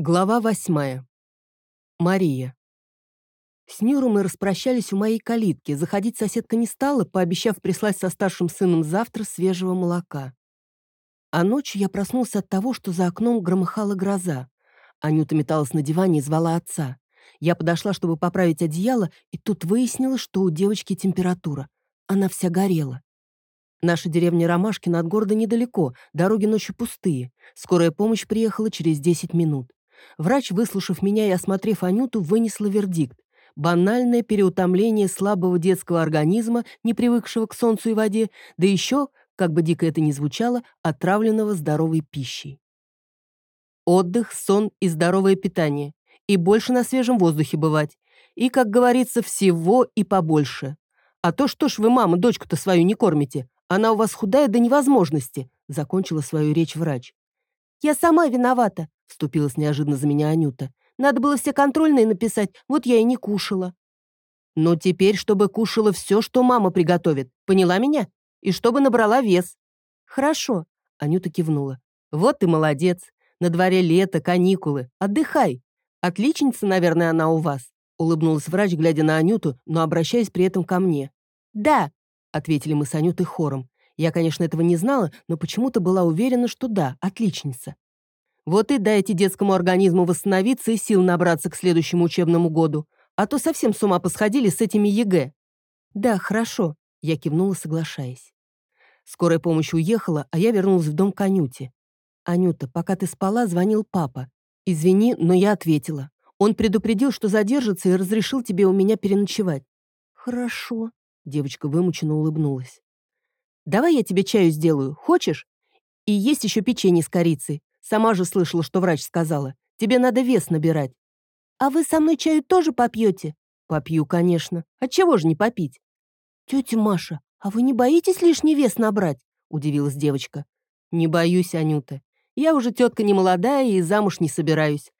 Глава восьмая. Мария. С Нюром мы распрощались у моей калитки. Заходить соседка не стала, пообещав прислать со старшим сыном завтра свежего молока. А ночью я проснулся от того, что за окном громыхала гроза. Анюта металась на диване и звала отца. Я подошла, чтобы поправить одеяло, и тут выяснилось, что у девочки температура. Она вся горела. Наша деревня Ромашкина от города недалеко, дороги ночью пустые. Скорая помощь приехала через 10 минут. Врач, выслушав меня и осмотрев Анюту, вынесла вердикт. Банальное переутомление слабого детского организма, не привыкшего к солнцу и воде, да еще, как бы дико это ни звучало, отравленного здоровой пищей. Отдых, сон и здоровое питание. И больше на свежем воздухе бывать. И, как говорится, всего и побольше. А то что ж вы, мама, дочку-то свою не кормите? Она у вас худая до невозможности, закончила свою речь врач. «Я сама виновата», — вступилась неожиданно за меня Анюта. «Надо было все контрольные написать, вот я и не кушала». «Ну теперь, чтобы кушала все, что мама приготовит. Поняла меня? И чтобы набрала вес». «Хорошо», — Анюта кивнула. «Вот ты молодец. На дворе лето, каникулы. Отдыхай. Отличница, наверное, она у вас», — улыбнулась врач, глядя на Анюту, но обращаясь при этом ко мне. «Да», — ответили мы с Анютой хором. Я, конечно, этого не знала, но почему-то была уверена, что да, отличница. Вот и дайте детскому организму восстановиться и сил набраться к следующему учебному году. А то совсем с ума посходили с этими ЕГЭ. Да, хорошо, я кивнула, соглашаясь. Скорая помощь уехала, а я вернулась в дом к Анюте. «Анюта, пока ты спала, звонил папа. Извини, но я ответила. Он предупредил, что задержится и разрешил тебе у меня переночевать». «Хорошо», — девочка вымученно улыбнулась. Давай я тебе чаю сделаю, хочешь? И есть еще печенье с корицей. Сама же слышала, что врач сказала. Тебе надо вес набирать. А вы со мной чаю тоже попьете? Попью, конечно. Отчего же не попить? Тетя Маша, а вы не боитесь лишний вес набрать? Удивилась девочка. Не боюсь, Анюта. Я уже тетка не молодая и замуж не собираюсь.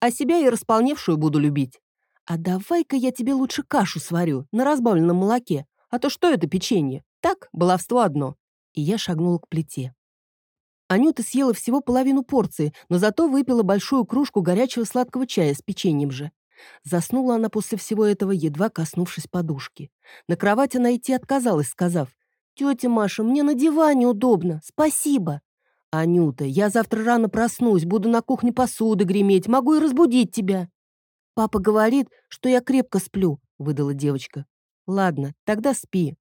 А себя и располневшую буду любить. А давай-ка я тебе лучше кашу сварю на разбавленном молоке. А то что это печенье? Так, баловство одно. И я шагнула к плите. Анюта съела всего половину порции, но зато выпила большую кружку горячего сладкого чая с печеньем же. Заснула она после всего этого, едва коснувшись подушки. На кровать она идти отказалась, сказав, «Тетя Маша, мне на диване удобно, спасибо». «Анюта, я завтра рано проснусь, буду на кухне посуды греметь, могу и разбудить тебя». «Папа говорит, что я крепко сплю», — выдала девочка. «Ладно, тогда спи,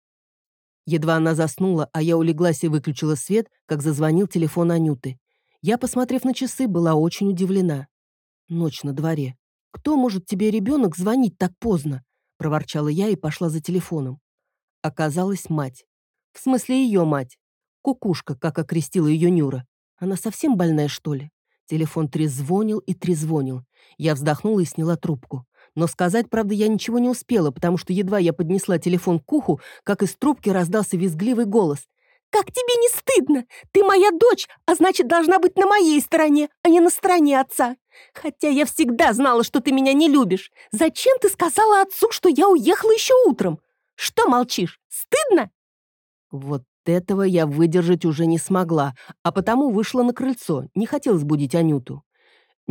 Едва она заснула, а я улеглась и выключила свет, как зазвонил телефон Анюты. Я, посмотрев на часы, была очень удивлена. Ночь на дворе. «Кто может тебе, ребенок, звонить так поздно?» проворчала я и пошла за телефоном. Оказалась мать. В смысле, ее мать. Кукушка, как окрестила ее Нюра. Она совсем больная, что ли? Телефон трезвонил и трезвонил. Я вздохнула и сняла трубку. Но сказать, правда, я ничего не успела, потому что едва я поднесла телефон к уху, как из трубки раздался визгливый голос. «Как тебе не стыдно? Ты моя дочь, а значит, должна быть на моей стороне, а не на стороне отца. Хотя я всегда знала, что ты меня не любишь. Зачем ты сказала отцу, что я уехала еще утром? Что молчишь? Стыдно?» Вот этого я выдержать уже не смогла, а потому вышла на крыльцо, не хотелось будить Анюту.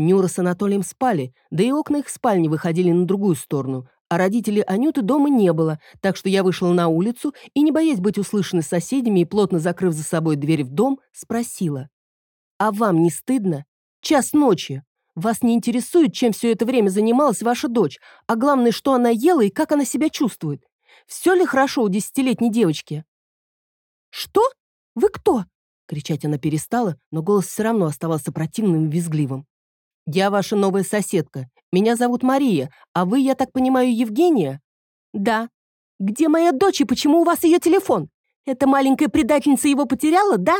Нюра с Анатолием спали, да и окна их спальни выходили на другую сторону, а родителей Анюты дома не было, так что я вышла на улицу и, не боясь быть услышанной соседями и плотно закрыв за собой дверь в дом, спросила. «А вам не стыдно? Час ночи. Вас не интересует, чем все это время занималась ваша дочь, а главное, что она ела и как она себя чувствует. Все ли хорошо у десятилетней девочки?» «Что? Вы кто?» Кричать она перестала, но голос все равно оставался противным и визгливым. «Я ваша новая соседка. Меня зовут Мария, а вы, я так понимаю, Евгения?» «Да. Где моя дочь и почему у вас ее телефон? Эта маленькая предательница его потеряла, да?»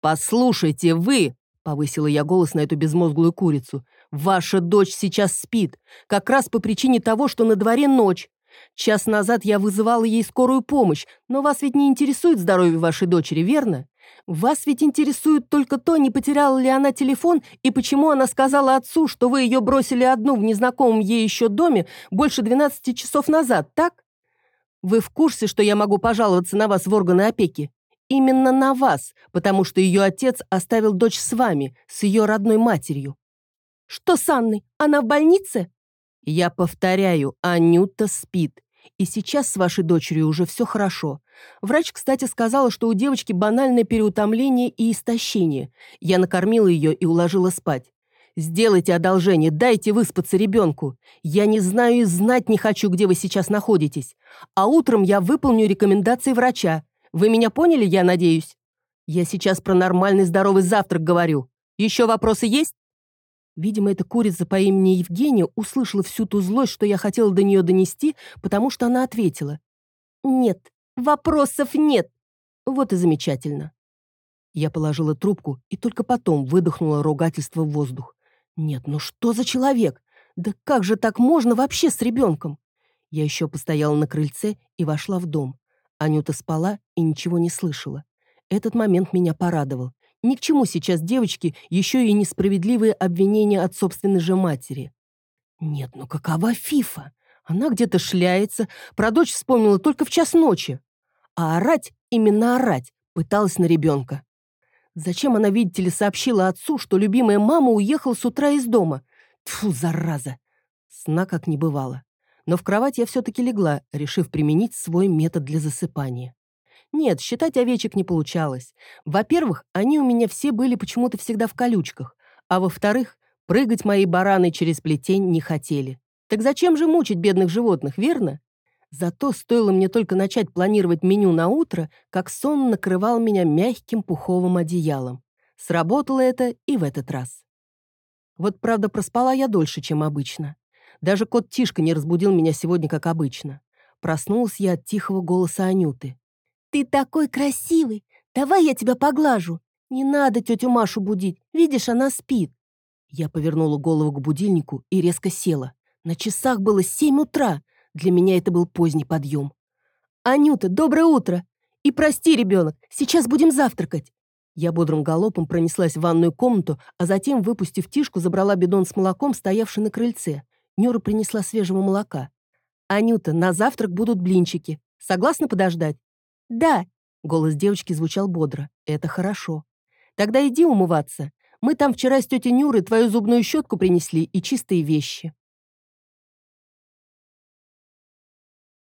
«Послушайте, вы!» — повысила я голос на эту безмозглую курицу. «Ваша дочь сейчас спит, как раз по причине того, что на дворе ночь. Час назад я вызывала ей скорую помощь, но вас ведь не интересует здоровье вашей дочери, верно? Вас ведь интересует только то, не потеряла ли она телефон и почему она сказала отцу, что вы ее бросили одну в незнакомом ей еще доме больше 12 часов назад, так? Вы в курсе, что я могу пожаловаться на вас в органы опеки? Именно на вас, потому что ее отец оставил дочь с вами, с ее родной матерью. Что с Анной? Она в больнице? Я повторяю, Анюта спит. И сейчас с вашей дочерью уже все хорошо. Врач, кстати, сказала, что у девочки банальное переутомление и истощение. Я накормила ее и уложила спать. Сделайте одолжение, дайте выспаться ребенку. Я не знаю и знать не хочу, где вы сейчас находитесь. А утром я выполню рекомендации врача. Вы меня поняли, я надеюсь? Я сейчас про нормальный здоровый завтрак говорю. Еще вопросы есть? Видимо, эта курица по имени Евгения услышала всю ту злость, что я хотела до нее донести, потому что она ответила. «Нет, вопросов нет». Вот и замечательно. Я положила трубку и только потом выдохнула ругательство в воздух. Нет, ну что за человек? Да как же так можно вообще с ребенком? Я еще постояла на крыльце и вошла в дом. Анюта спала и ничего не слышала. Этот момент меня порадовал. Ни к чему сейчас девочки еще и несправедливые обвинения от собственной же матери. Нет, ну какова Фифа? Она где-то шляется, про дочь вспомнила только в час ночи. А орать, именно орать, пыталась на ребенка. Зачем она, видите ли, сообщила отцу, что любимая мама уехала с утра из дома? Тьфу, зараза! Сна как не бывало. Но в кровать я все-таки легла, решив применить свой метод для засыпания. Нет, считать овечек не получалось. Во-первых, они у меня все были почему-то всегда в колючках, а во-вторых, прыгать мои бараны через плетень не хотели. Так зачем же мучить бедных животных, верно? Зато стоило мне только начать планировать меню на утро, как сон накрывал меня мягким пуховым одеялом. Сработало это и в этот раз. Вот правда проспала я дольше, чем обычно. Даже кот Тишка не разбудил меня сегодня, как обычно. Проснулась я от тихого голоса Анюты. «Ты такой красивый! Давай я тебя поглажу! Не надо тетю Машу будить, видишь, она спит!» Я повернула голову к будильнику и резко села. На часах было семь утра. Для меня это был поздний подъем. «Анюта, доброе утро! И прости, ребенок, сейчас будем завтракать!» Я бодрым галопом пронеслась в ванную комнату, а затем, выпустив тишку, забрала бидон с молоком, стоявший на крыльце. Нюра принесла свежего молока. «Анюта, на завтрак будут блинчики. Согласна подождать?» «Да», — голос девочки звучал бодро. «Это хорошо. Тогда иди умываться. Мы там вчера с тетей Нюрой твою зубную щетку принесли и чистые вещи».